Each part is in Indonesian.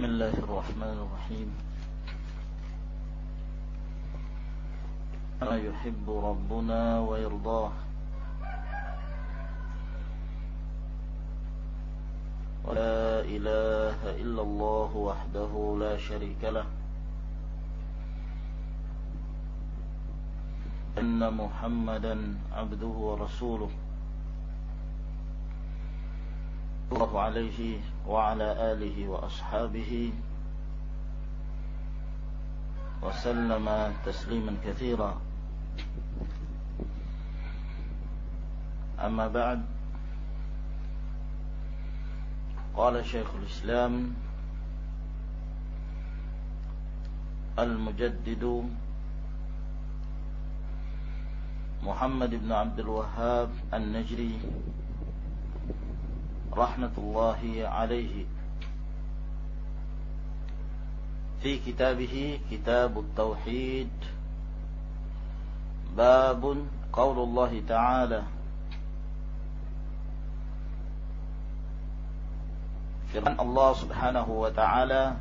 بسم الله الرحمن الرحيم. ما يحب ربنا ويرضاه. ولا إله إلا الله وحده لا شريك له. أن محمدا عبده ورسوله. الله عليه وعلى آله وأصحابه وسلم تسليما كثيرا. أما بعد قال شيخ الإسلام المجدد محمد بن عبد الوهاب النجري رحمة الله عليه. في كتابه كتاب التوحيد. باب قول الله تعالى. فرحان الله سبحانه وتعالى.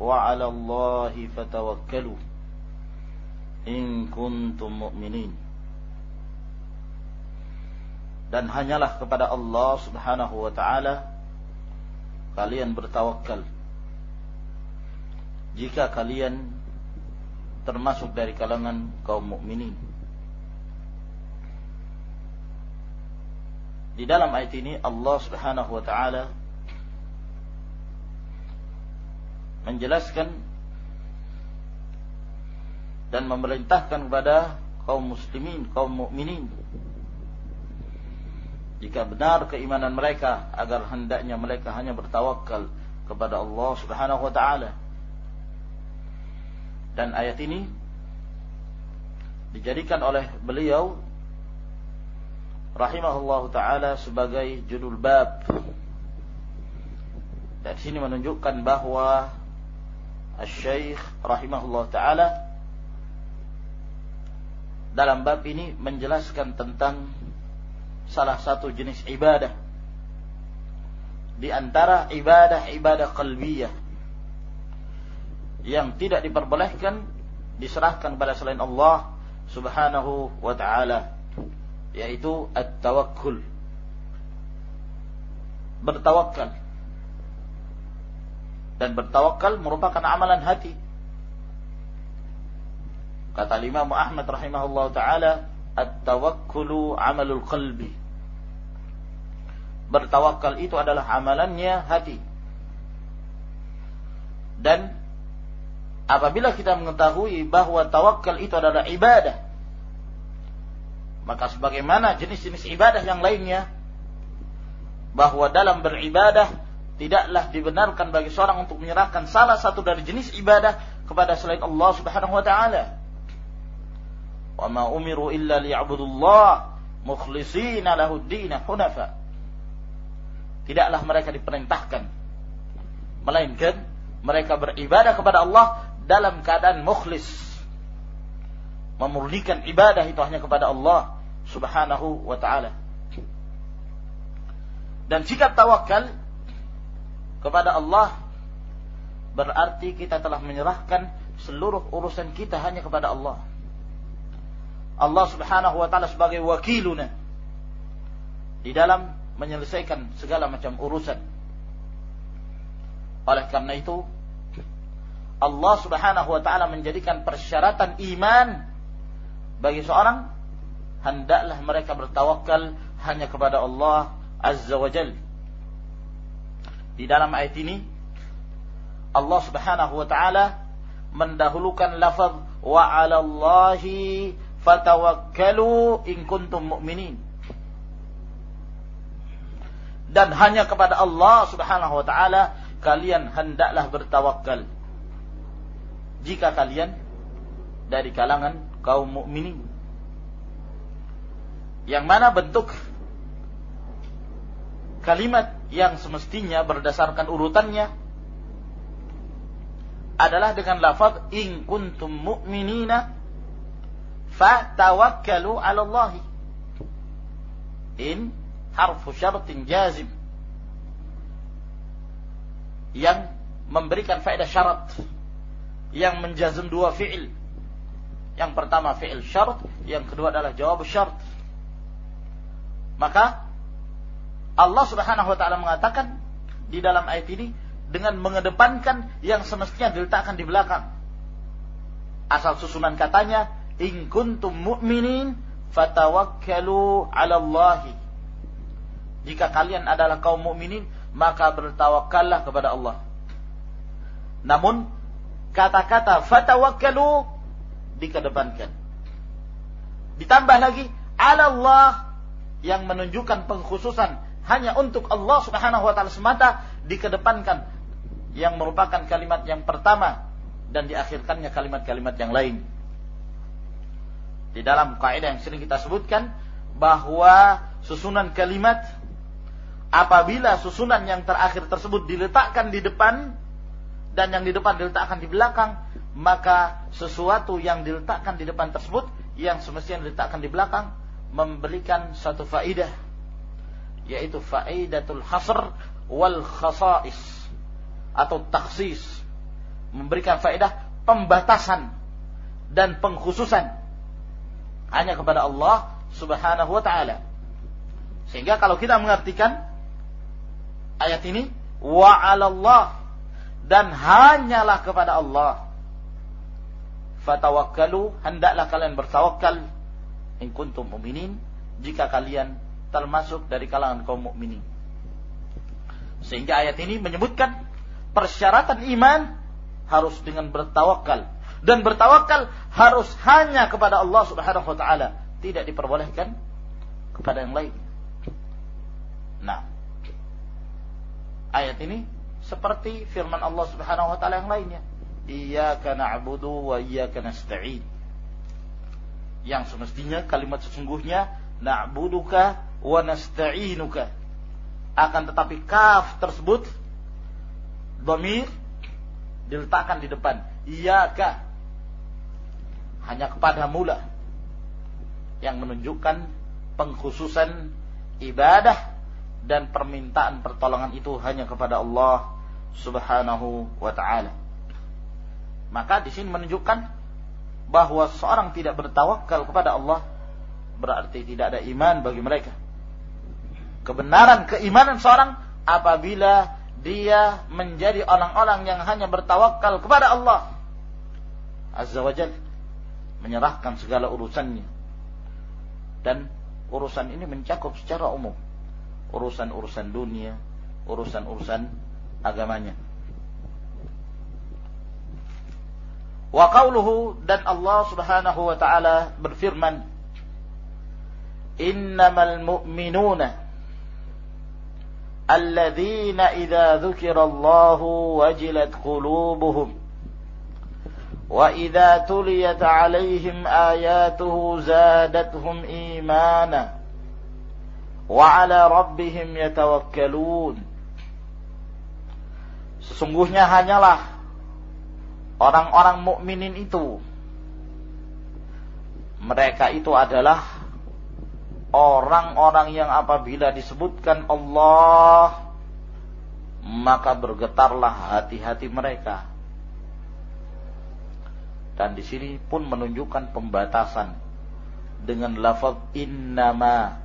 وعلى الله فتوكلوا. إن كنتم مؤمنين. Dan hanyalah kepada Allah Subhanahu wa taala kalian bertawakal. Jika kalian termasuk dari kalangan kaum mukminin. Di dalam ayat ini Allah Subhanahu wa taala menjelaskan dan memerintahkan kepada kaum muslimin, kaum mukminin jika benar keimanan mereka agar hendaknya mereka hanya bertawakal kepada Allah Subhanahu wa taala. Dan ayat ini dijadikan oleh beliau rahimahullahu taala sebagai judul bab. Dan sini menunjukkan bahwa Asy-Syaikh rahimahullah taala dalam bab ini menjelaskan tentang salah satu jenis ibadah. Di antara ibadah-ibadah qalbiyah yang tidak diperbolehkan diserahkan kepada selain Allah Subhanahu wa taala yaitu at-tawakkul. Bertawakal dan bertawakal merupakan amalan hati. Kata Imam Ahmad rahimahullah taala at-tawakkulu amalul qalbi bertawakal itu adalah amalannya hati. Dan apabila kita mengetahui bahwa tawakal itu adalah ibadah, maka sebagaimana jenis-jenis ibadah yang lainnya, bahwa dalam beribadah tidaklah dibenarkan bagi seorang untuk menyerahkan salah satu dari jenis ibadah kepada selain Allah Subhanahu wa taala. Wa ma umiru illa liya'budullah mukhlishina lahu ad-din hunafa tidaklah mereka diperintahkan. Melainkan mereka beribadah kepada Allah dalam keadaan mukhlis. Memurnikan ibadah itu hanya kepada Allah Subhanahu wa taala. Dan sikap tawakal kepada Allah berarti kita telah menyerahkan seluruh urusan kita hanya kepada Allah. Allah Subhanahu wa taala sebagai wakiluna di dalam menyelesaikan segala macam urusan. Oleh karena itu, Allah Subhanahu wa taala menjadikan persyaratan iman bagi seorang hendaklah mereka bertawakal hanya kepada Allah Azza wa Jal. Di dalam ayat ini Allah Subhanahu wa taala mendahulukan lafaz wa 'alallahi fatawakkalu in kuntum mu'minin dan hanya kepada Allah Subhanahu wa taala kalian hendaklah bertawakal. Jika kalian dari kalangan kaum mukminin. Yang mana bentuk kalimat yang semestinya berdasarkan urutannya adalah dengan lafaz in kuntum mu'minina fatawakkalu 'ala Allah. In harfu syartin jazim yang memberikan faedah syarat yang menjazm dua fi'il. Yang pertama fi'il syarat, yang kedua adalah jawab syarat. Maka Allah Subhanahu wa taala mengatakan di dalam ayat ini dengan mengedepankan yang semestinya diletakkan di belakang. Asal susunan katanya, "In kuntum mu'minin fatawakkalu 'ala Allah." Jika kalian adalah kaum mukminin, maka bertawakallah kepada Allah. Namun kata-kata fatawakkalu dikedepankan. Ditambah lagi 'ala Allah yang menunjukkan pengkhususan hanya untuk Allah Subhanahu wa taala semata dikedepankan yang merupakan kalimat yang pertama dan diakhirkannya kalimat-kalimat yang lain. Di dalam kaidah yang sering kita sebutkan bahwa susunan kalimat apabila susunan yang terakhir tersebut diletakkan di depan dan yang di depan diletakkan di belakang, maka sesuatu yang diletakkan di depan tersebut yang semestinya diletakkan di belakang memberikan satu faidah yaitu faidatul hasr wal khasais atau taksis memberikan faedah pembatasan dan pengkhususan hanya kepada Allah Subhanahu wa taala. Sehingga kalau kita mengartikan ayat ini wa 'alallah dan hanyalah kepada Allah. Fatawakkalu hendaklah kalian bertawakal in kuntum mu'minin jika kalian termasuk dari kalangan kaum mukminin. Sehingga ayat ini menyebutkan persyaratan iman harus dengan bertawakal dan bertawakal harus hanya kepada Allah Subhanahu wa taala, tidak diperbolehkan kepada yang lain. Nah, ayat ini seperti firman Allah Subhanahu wa taala yang lainnya. Iyyaka na'budu wa iyyaka nasta'in. Yang semestinya kalimat sesungguhnya na'buduka wa nasta'inuka. Akan tetapi kaf tersebut domir diletakkan di depan. Iyaka. Hanya kepada mula yang menunjukkan pengkhususan ibadah dan permintaan pertolongan itu hanya kepada Allah Subhanahu wa taala. Maka di sini menunjukkan bahwa seorang tidak bertawakal kepada Allah berarti tidak ada iman bagi mereka. Kebenaran keimanan seorang apabila dia menjadi orang-orang yang hanya bertawakal kepada Allah Azza wa menyerahkan segala urusannya. Dan urusan ini mencakup secara umum urusan-urusan dunia urusan-urusan agamanya wa qawluhu dan Allah Subhanahu wa taala berfirman innamal mu'minuna الذين إذا ذكر الله وجلت قلوبهم وإذا تليت عليهم آياته زادتهم إيمانا وعلى ربهم يتوكلون Sesungguhnya hanyalah orang-orang mukminin itu mereka itu adalah orang-orang yang apabila disebutkan Allah maka bergetarlah hati-hati mereka. Dan di sini pun menunjukkan pembatasan dengan lafaz innama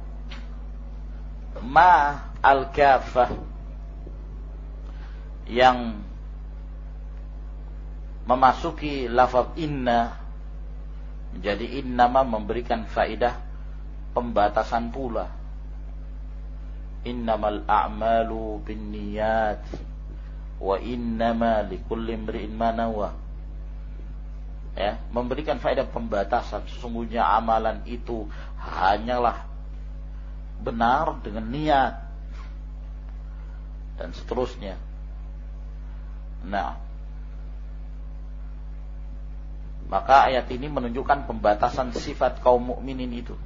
ma al-kafah yang memasuki lafaz inna jadi innama memberikan faidah pembatasan pula. Innamal a'malu binniyat wa innama likulli imri'in ma nawa. Ya, memberikan faedah pembatasan sesungguhnya amalan itu hanyalah benar dengan niat dan seterusnya. Nah, maka ayat ini menunjukkan pembatasan sifat kaum mukminin itu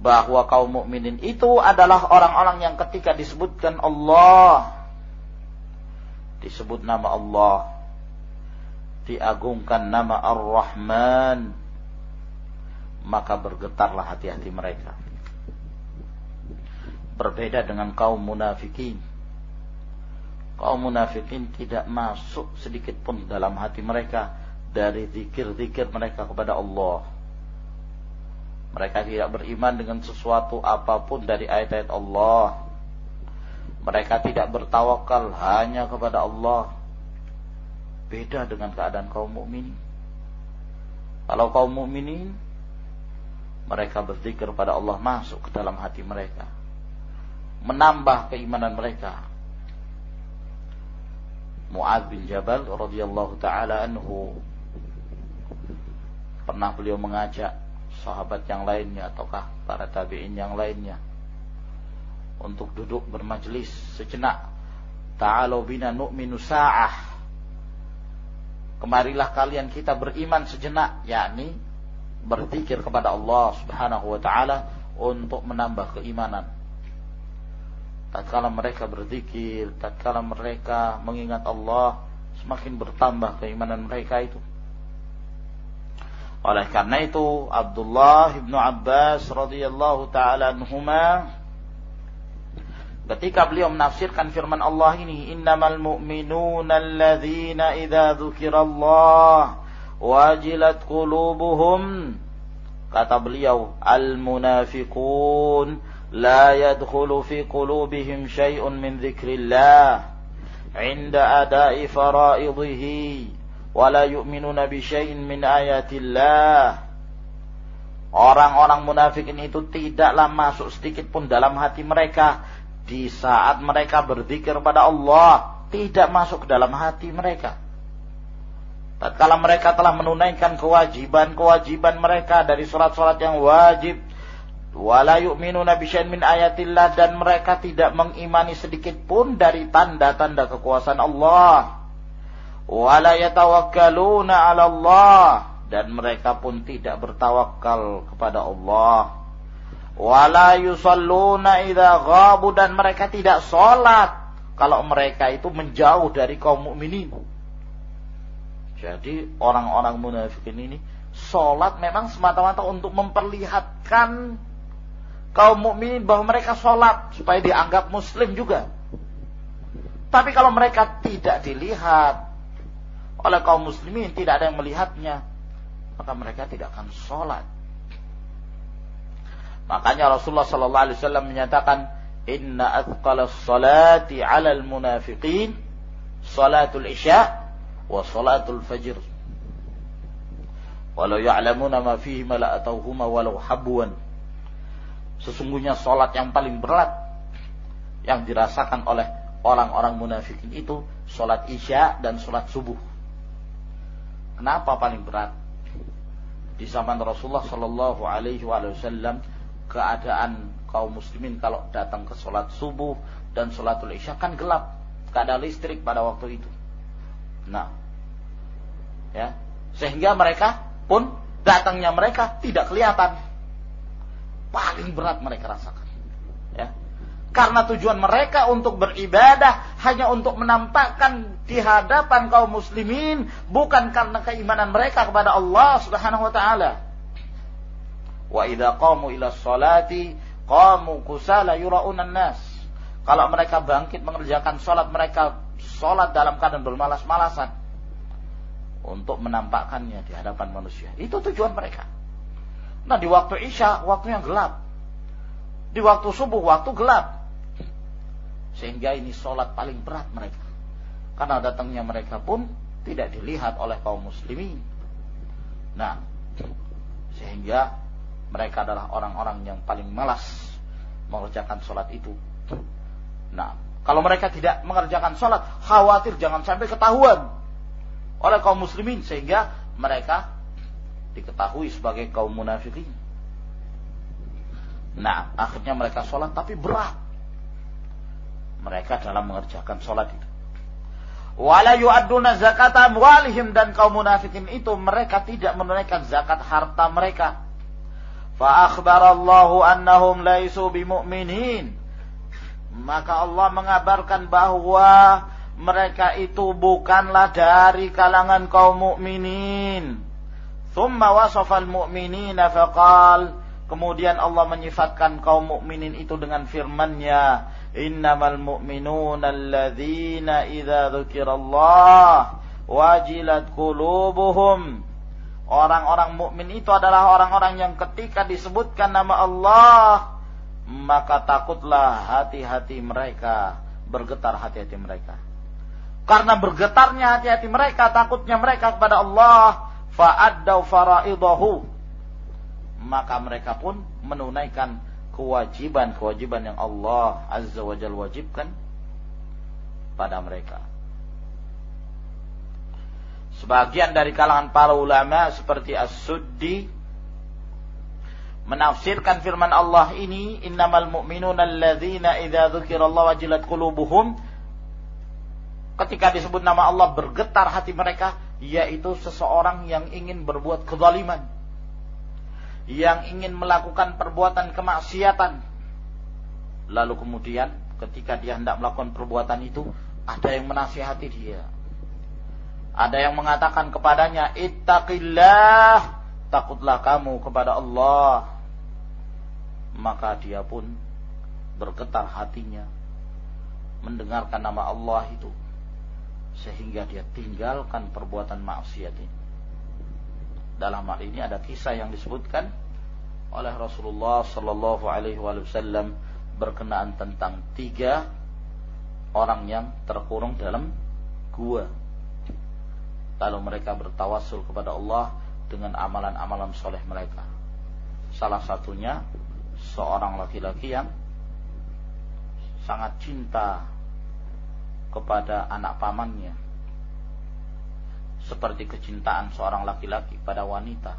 bahwa kaum mukminin itu adalah orang-orang yang ketika disebutkan Allah disebut nama Allah diagungkan nama Ar-Rahman maka bergetarlah hati-hati mereka berbeda dengan kaum munafikin kaum munafikin tidak masuk sedikit pun dalam hati mereka dari zikir-zikir mereka kepada Allah. Mereka tidak beriman dengan sesuatu apa pun dari ayat-ayat Allah. Mereka tidak bertawakal hanya kepada Allah. Beda dengan keadaan kaum mukminin. Kalau kaum mukminin mereka berzikir pada Allah masuk ke dalam hati mereka. Menambah keimanan mereka. Mu'ad bin Jabal radhiyallahu taala anhu pernah beliau mengajak sahabat yang lainnya ataukah para tabi'in yang lainnya untuk duduk bermajlis sejenak. Ta'alu bina nu'minu sa'ah. Kemarilah kalian kita beriman sejenak, yakni berzikir kepada Allah Subhanahu wa taala untuk menambah keimanan. Tatkala mereka berzikir, tatkala mereka mengingat Allah, semakin bertambah keimanan mereka itu. Oleh karena itu Abdullah bin Abbas radhiyallahu taala anhuma ketika beliau menafsirkan firman Allah ini innamal mu'minuna alladzina idza dzukirallah wajilat qulubuhum kata beliau al munafiqun la yadkhulu fi qulubihim syai'un min dzikrillah inda ada'i fara'idhihi wa la yu'minuna bi syai'in min ayatillah Orang-orang munafikin itu tidaklah masuk sedikit pun dalam hati mereka di saat mereka berzikir pada Allah, tidak masuk ke dalam hati mereka. Tatkala mereka telah menunaikan kewajiban-kewajiban mereka dari surat-surat yang wajib wala yu'minuna bisyai'in min ayatillah. Dan mereka tidak mengimani sedikit pun dari tanda-tanda kekuasaan Allah. Wala yatawakkaluna 'ala Allah. Dan mereka pun tidak bertawakal kepada Allah. Wala yusalluna idza ghabu. Dan mereka tidak salat kalau mereka itu menjauh dari kaum mukminin. Jadi orang-orang munafikin ini sholat memang semata-mata untuk memperlihatkan kaum mukminin bahwa mereka sholat supaya dianggap muslim juga. Tapi kalau mereka tidak dilihat oleh kaum muslimin, tidak ada yang melihatnya, maka mereka tidak akan sholat. Makanya Rasulullah Sallallahu Alaihi Wasallam menyatakan, Inna athqala salati ala al-munafiqin salatul isya wa salatul fajr walau ya'lamuna ma fihi ma la'atauhuma walau habwan sesungguhnya salat yang paling berat yang dirasakan oleh orang-orang munafikin itu salat isya dan salat subuh. Kenapa paling berat? Di zaman Rasulullah Shallallahu Alaihi Wasallam keadaan kaum muslimin kalau datang ke sholat subuh dan sholatul isya kan gelap, gak ada listrik pada waktu itu. Nah, ya sehingga mereka pun datangnya mereka tidak kelihatan paling berat mereka rasakan. Ya. Karena tujuan mereka untuk beribadah hanya untuk menampakkan di hadapan kaum muslimin bukan karena keimanan mereka kepada Allah Subhanahu wa taala. Wa idza qamu ila sholati qamu kusala yuraunan nas kalau mereka bangkit mengerjakan salat mereka salat dalam keadaan bermalas-malasan. Untuk menampakkannya di hadapan manusia. Itu tujuan mereka. Nah di waktu Isya, waktu yang gelap. Di waktu subuh, waktu gelap. Sehingga ini sholat paling berat mereka. Karena datangnya mereka pun tidak dilihat oleh kaum muslimin. Nah, sehingga mereka adalah orang-orang yang paling malas mengerjakan sholat itu. Nah, kalau mereka tidak mengerjakan sholat, khawatir jangan sampai ketahuan oleh kaum muslimin sehingga mereka diketahui sebagai kaum munafikin. Nah, akhirnya mereka sholat tapi berat. Mereka dalam mengerjakan sholat itu. Wala yu'adduna zakat amwalihim dan kaum munafikin itu mereka tidak menunaikan zakat harta mereka. Fa akhbarallahu annahum laisu bimu'minin. Maka Allah mengabarkan bahwa mereka itu bukanlah dari kalangan kaum mukminin. Thumma wasafa al-mu'minina faqal Kemudian Allah menyifatkan kaum mukminin itu dengan firman-Nya, "Innamal mu'minuna alladzina idza dzukirallah wajilat qulubuhum." Orang-orang mukmin itu adalah orang-orang yang ketika disebutkan nama Allah, maka takutlah hati-hati mereka, bergetar hati-hati mereka. Karena bergetarnya hati-hati mereka, takutnya mereka kepada Allah, fa'addau fara'idahu maka mereka pun menunaikan kewajiban-kewajiban yang Allah Azza wa Jalla wajibkan pada mereka. Sebagian dari kalangan para ulama seperti As-Suddi menafsirkan firman Allah ini innamal mu'minuna alladzina idza dzukirallahu wajilat qulubuhum ketika disebut nama Allah bergetar hati mereka yaitu seseorang yang ingin berbuat kezaliman yang ingin melakukan perbuatan kemaksiatan. Lalu kemudian ketika dia hendak melakukan perbuatan itu, ada yang menasihati dia. Ada yang mengatakan kepadanya, Ittaqillah, takutlah kamu kepada Allah. Maka dia pun bergetar hatinya mendengarkan nama Allah itu sehingga dia tinggalkan perbuatan maksiat ini. Dalam hal ini ada kisah yang disebutkan oleh Rasulullah Sallallahu Alaihi Wasallam berkenaan tentang tiga orang yang terkurung dalam gua. Lalu mereka bertawasul kepada Allah dengan amalan-amalan soleh mereka. Salah satunya seorang laki-laki yang sangat cinta kepada anak pamannya seperti kecintaan seorang laki-laki pada wanita.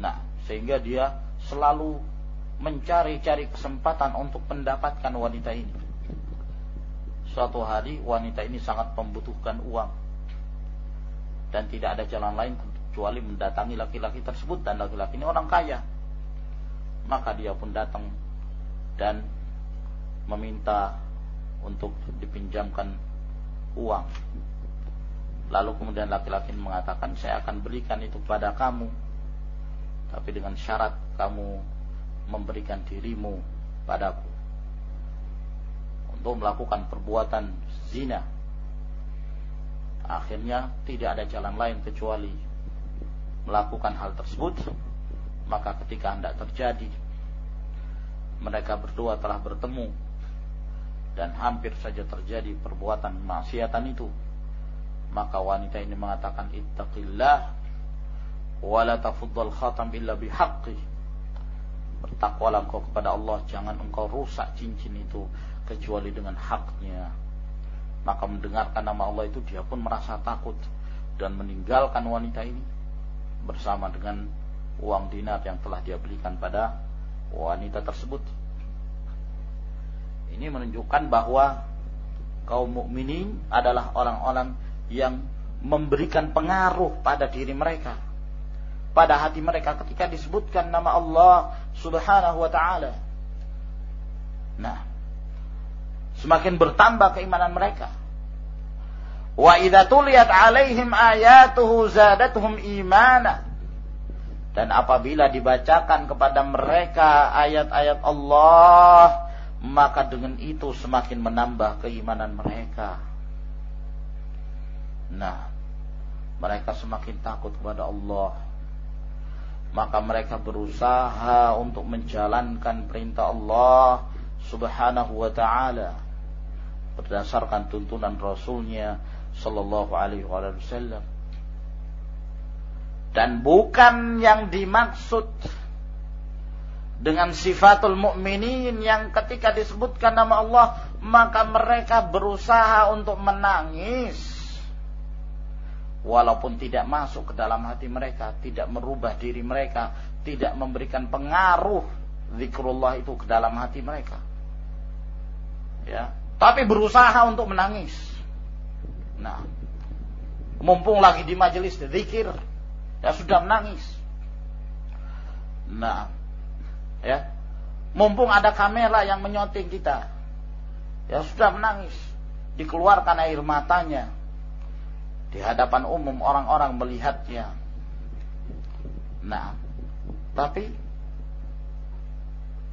Nah, sehingga dia selalu mencari-cari kesempatan untuk mendapatkan wanita ini. Suatu hari wanita ini sangat membutuhkan uang dan tidak ada jalan lain kecuali mendatangi laki-laki tersebut dan laki-laki ini orang kaya. Maka dia pun datang dan meminta untuk dipinjamkan uang Lalu kemudian laki-laki mengatakan, saya akan berikan itu pada kamu. Tapi dengan syarat kamu memberikan dirimu padaku. Untuk melakukan perbuatan zina. Akhirnya tidak ada jalan lain kecuali melakukan hal tersebut. Maka ketika hendak terjadi, mereka berdua telah bertemu. Dan hampir saja terjadi perbuatan maksiatan itu. Maka wanita ini mengatakan ittaqillah wa la tafuddal khatam illa bihaqqi. Bertakwalah engkau kepada Allah jangan engkau rusak cincin itu kecuali dengan haknya. Maka mendengarkan nama Allah itu dia pun merasa takut dan meninggalkan wanita ini bersama dengan uang dinar yang telah dia belikan pada wanita tersebut ini menunjukkan bahwa kaum mukminin adalah orang-orang yang memberikan pengaruh pada diri mereka pada hati mereka ketika disebutkan nama Allah Subhanahu wa taala. Nah, semakin bertambah keimanan mereka. Wa idza tuliyat alaihim ayatuhu zadatuhum imana. Dan apabila dibacakan kepada mereka ayat-ayat Allah, maka dengan itu semakin menambah keimanan mereka. Nah, mereka semakin takut kepada Allah. Maka mereka berusaha untuk menjalankan perintah Allah subhanahu wa ta'ala. Berdasarkan tuntunan Rasulnya sallallahu alaihi wasallam. Dan bukan yang dimaksud dengan sifatul mukminin yang ketika disebutkan nama Allah maka mereka berusaha untuk menangis walaupun tidak masuk ke dalam hati mereka, tidak merubah diri mereka, tidak memberikan pengaruh zikrullah itu ke dalam hati mereka. Ya, tapi berusaha untuk menangis. Nah, mumpung lagi di majelis zikir, ya sudah menangis. Nah, ya, mumpung ada kamera yang menyoting kita, ya sudah menangis, dikeluarkan air matanya, di hadapan umum orang-orang melihatnya. Nah, tapi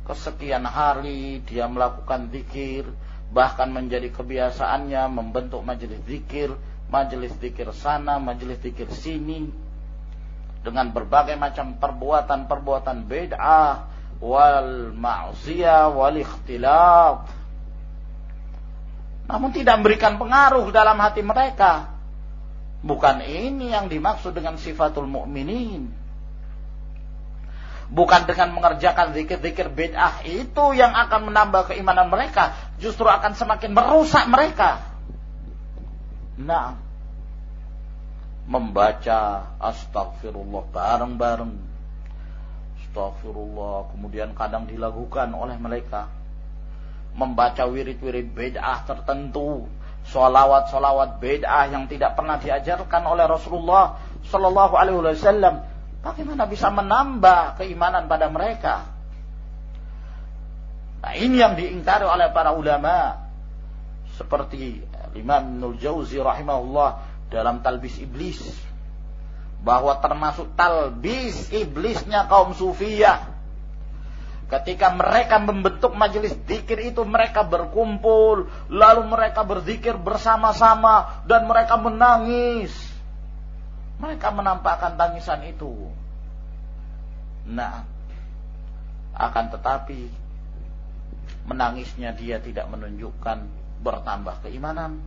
kesekian hari dia melakukan zikir, bahkan menjadi kebiasaannya membentuk majelis zikir, majelis zikir sana, majelis zikir sini, dengan berbagai macam perbuatan-perbuatan bid'ah wal ma'siyah wal ikhtilaf. Namun tidak memberikan pengaruh dalam hati mereka. Bukan ini yang dimaksud dengan sifatul mukminin. Bukan dengan mengerjakan zikir-zikir bid'ah itu yang akan menambah keimanan mereka, justru akan semakin merusak mereka. Nah, membaca astagfirullah bareng-bareng. Astagfirullah kemudian kadang dilakukan oleh mereka. Membaca wirid-wirid bid'ah tertentu. Solawat-solawat bid'ah yang tidak pernah diajarkan oleh Rasulullah Shallallahu Alaihi Wasallam, bagaimana bisa menambah keimanan pada mereka? Nah ini yang diingkari oleh para ulama. Seperti Imam Nul Jauzi rahimahullah dalam talbis iblis bahwa termasuk talbis iblisnya kaum sufiyah Ketika mereka membentuk majelis zikir itu mereka berkumpul, lalu mereka berzikir bersama-sama dan mereka menangis. Mereka menampakkan tangisan itu. Nah, akan tetapi menangisnya dia tidak menunjukkan bertambah keimanan.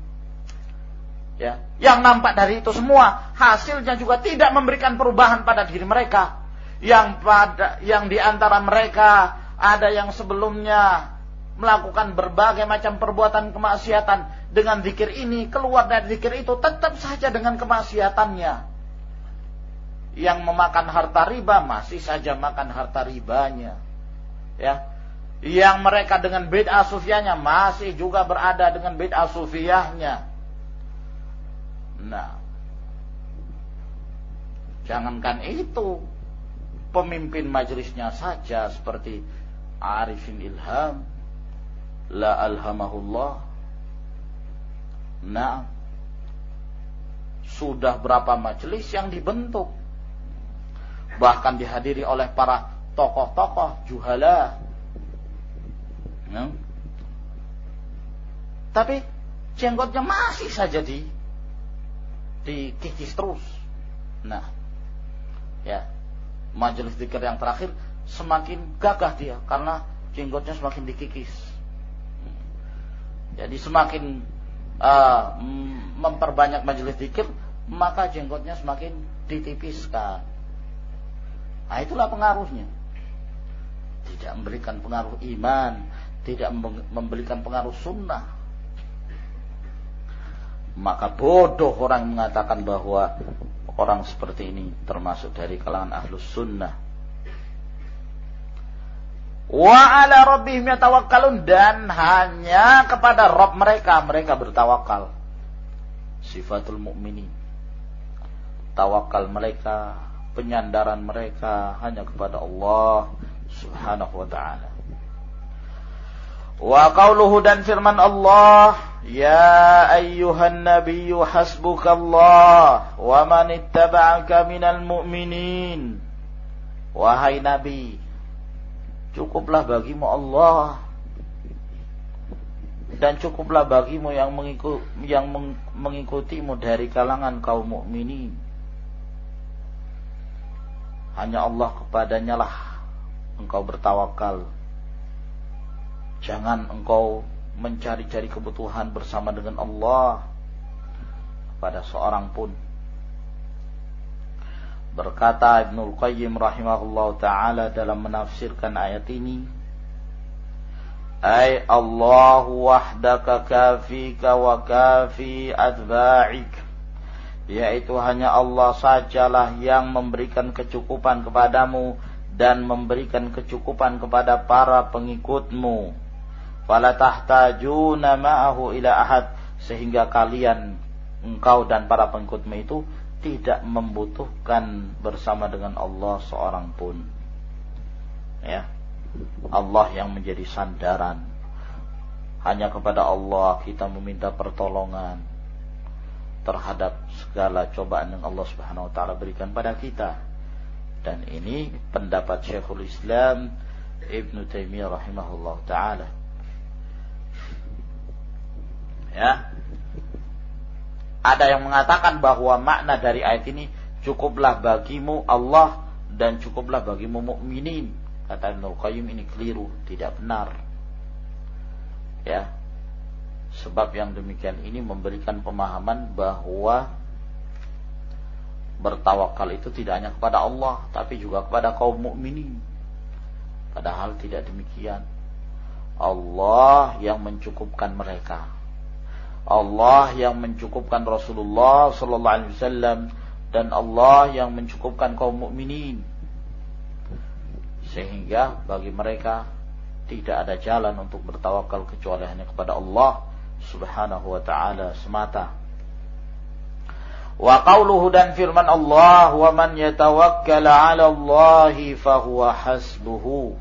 Ya, yang nampak dari itu semua hasilnya juga tidak memberikan perubahan pada diri mereka. Yang pada yang di antara mereka ada yang sebelumnya melakukan berbagai macam perbuatan kemaksiatan. Dengan zikir ini keluar dari zikir itu tetap saja dengan kemaksiatannya. Yang memakan harta riba masih saja makan harta ribanya. Ya. Yang mereka dengan bid'ah sufiahnya masih juga berada dengan bid'ah sufiahnya nah. Jangankan itu. Pemimpin majelisnya saja seperti Arifin Ilham. La alhamahullah. Nah. Sudah berapa majelis yang dibentuk? Bahkan dihadiri oleh para tokoh-tokoh juhala. Nah. tapi jenggotnya masih saja di dikikis terus nah ya majelis zikir yang terakhir semakin gagah dia karena jenggotnya semakin dikikis. Jadi semakin uh, memperbanyak majelis zikir, maka jenggotnya semakin ditipiskan. Nah, itulah pengaruhnya. Tidak memberikan pengaruh iman, tidak memberikan pengaruh sunnah. Maka bodoh orang mengatakan bahwa orang seperti ini termasuk dari kalangan ahlus sunnah. Wa ala rabbihim yatawakkalun dan hanya kepada Rob mereka mereka bertawakal. Sifatul mukminin. Tawakal mereka, penyandaran mereka hanya kepada Allah Subhanahu wa taala. Wa qawluhu dan firman Allah, "Ya ayyuhan nabiyyu hasbukallah wa man ittaba'aka minal mu'minin." Wahai nabi, cukuplah bagimu Allah dan cukuplah bagimu yang mengikut, yang mengikutimu dari kalangan kaum mukminin. Hanya Allah kepadanya lah engkau bertawakal Jangan engkau mencari-cari kebutuhan bersama dengan Allah pada seorang pun. Berkata Ibnul Qayyim rahimahullah ta'ala dalam menafsirkan ayat ini. Ay Allah wahdaka kafika wa kafi adba'ik. Yaitu hanya Allah sajalah yang memberikan kecukupan kepadamu dan memberikan kecukupan kepada para pengikutmu fala tahtajuna ma'ahu ila ahad sehingga kalian engkau dan para pengikutmu itu tidak membutuhkan bersama dengan Allah seorang pun. Ya. Allah yang menjadi sandaran. Hanya kepada Allah kita meminta pertolongan terhadap segala cobaan yang Allah Subhanahu wa taala berikan pada kita. Dan ini pendapat Syekhul Islam Ibnu Taimiyah rahimahullah taala. Ya. Ada yang mengatakan bahwa makna dari ayat ini cukuplah bagimu Allah dan cukuplah bagimu mukminin. Kata Ibnu Qayyim ini keliru, tidak benar. Ya. Sebab yang demikian ini memberikan pemahaman bahwa bertawakal itu tidak hanya kepada Allah tapi juga kepada kaum mukminin. Padahal tidak demikian. Allah yang mencukupkan mereka. Allah yang mencukupkan Rasulullah sallallahu alaihi wasallam dan Allah yang mencukupkan kaum mukminin. Sehingga bagi mereka tidak ada jalan untuk bertawakal kecuali hanya kepada Allah Subhanahu wa taala semata. Wa dan firman Allah wa man yatawakkal 'ala Allah fahuwa hasbuhu.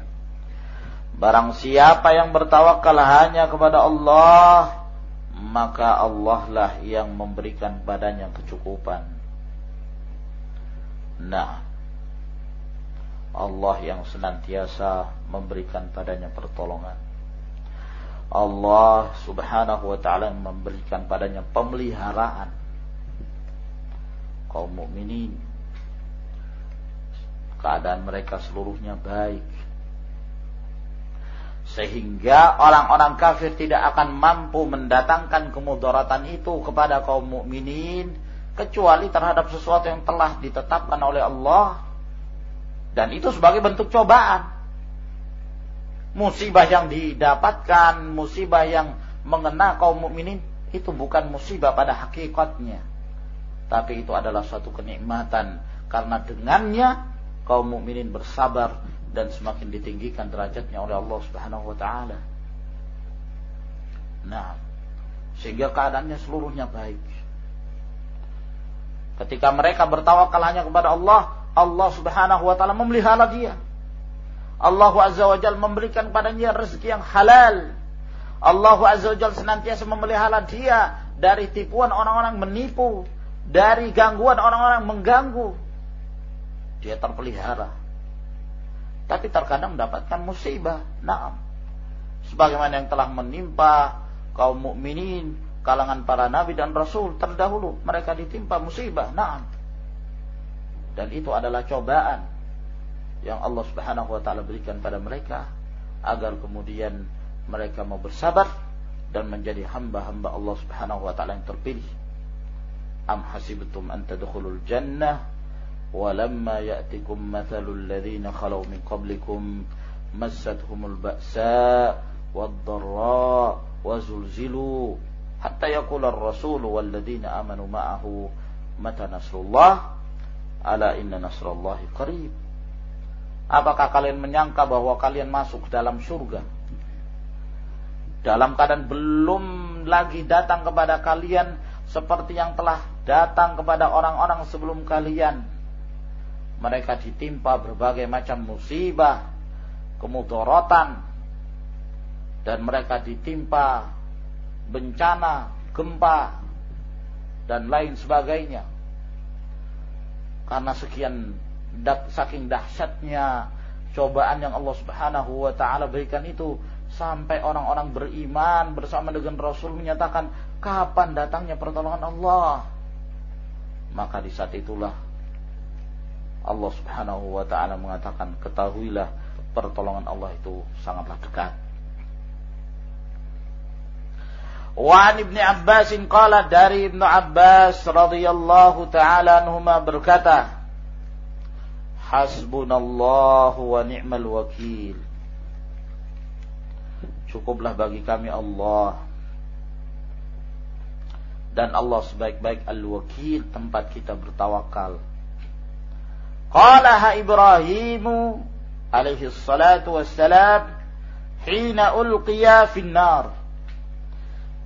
Barang siapa yang bertawakal hanya kepada Allah, maka Allah lah yang memberikan badannya kecukupan. Nah, Allah yang senantiasa memberikan padanya pertolongan. Allah subhanahu wa ta'ala memberikan padanya pemeliharaan kaum mukminin keadaan mereka seluruhnya baik sehingga orang-orang kafir tidak akan mampu mendatangkan kemudaratan itu kepada kaum mukminin kecuali terhadap sesuatu yang telah ditetapkan oleh Allah. Dan itu sebagai bentuk cobaan. Musibah yang didapatkan musibah yang mengena kaum mukminin itu bukan musibah pada hakikatnya. Tapi itu adalah suatu kenikmatan. Karena dengannya kaum mukminin bersabar dan semakin ditinggikan derajatnya oleh Allah Subhanahu wa taala. Nah, sehingga keadaannya seluruhnya baik. Ketika mereka bertawakal hanya kepada Allah, Allah Subhanahu wa taala memelihara dia. Allah Azza wa Jalla memberikan padanya rezeki yang halal. Allah Azza wa Jalla senantiasa memelihara dia dari tipuan orang-orang menipu, dari gangguan orang-orang mengganggu. Dia terpelihara tapi terkadang mendapatkan musibah. Naam. Sebagaimana yang telah menimpa kaum mukminin, kalangan para nabi dan rasul terdahulu, mereka ditimpa musibah. Naam. Dan itu adalah cobaan yang Allah Subhanahu wa taala berikan pada mereka agar kemudian mereka mau bersabar dan menjadi hamba-hamba Allah Subhanahu wa taala yang terpilih. Am hasibtum an tadkhulul jannah ولما يأتكم مثل الذين خلوا من قبلكم مستهم البأساء والضراء وزلزلوا حتى يقول الرسول والذين آمنوا معه متى نصر الله ألا إن نصر الله قريب Apakah kalian menyangka bahwa kalian masuk ke dalam surga? Dalam keadaan belum lagi datang kepada kalian seperti yang telah datang kepada orang-orang sebelum kalian. Mereka ditimpa berbagai macam musibah, kemudorotan, dan mereka ditimpa bencana, gempa, dan lain sebagainya. Karena sekian saking dahsyatnya cobaan yang Allah Subhanahu wa taala berikan itu sampai orang-orang beriman bersama dengan Rasul menyatakan kapan datangnya pertolongan Allah maka di saat itulah Allah Subhanahu wa taala mengatakan ketahuilah pertolongan Allah itu sangatlah dekat Wa Ibnu Abbas qala dari Ibnu Abbas radhiyallahu taala anhuma berkata Hasbunallahu wa ni'mal wakil Cukuplah bagi kami Allah dan Allah sebaik-baik al-wakil tempat kita bertawakal. Qalaha Ibrahim alaihi salatu wassalam hina ulqiya finnar.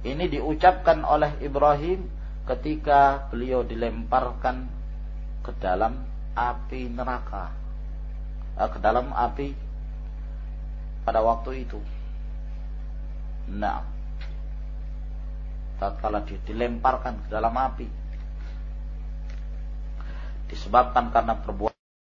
Ini diucapkan oleh Ibrahim ketika beliau dilemparkan ke dalam api neraka. Eh, ke dalam api pada waktu itu. Nah, tatkala dia dilemparkan ke dalam api disebabkan karena perbuatan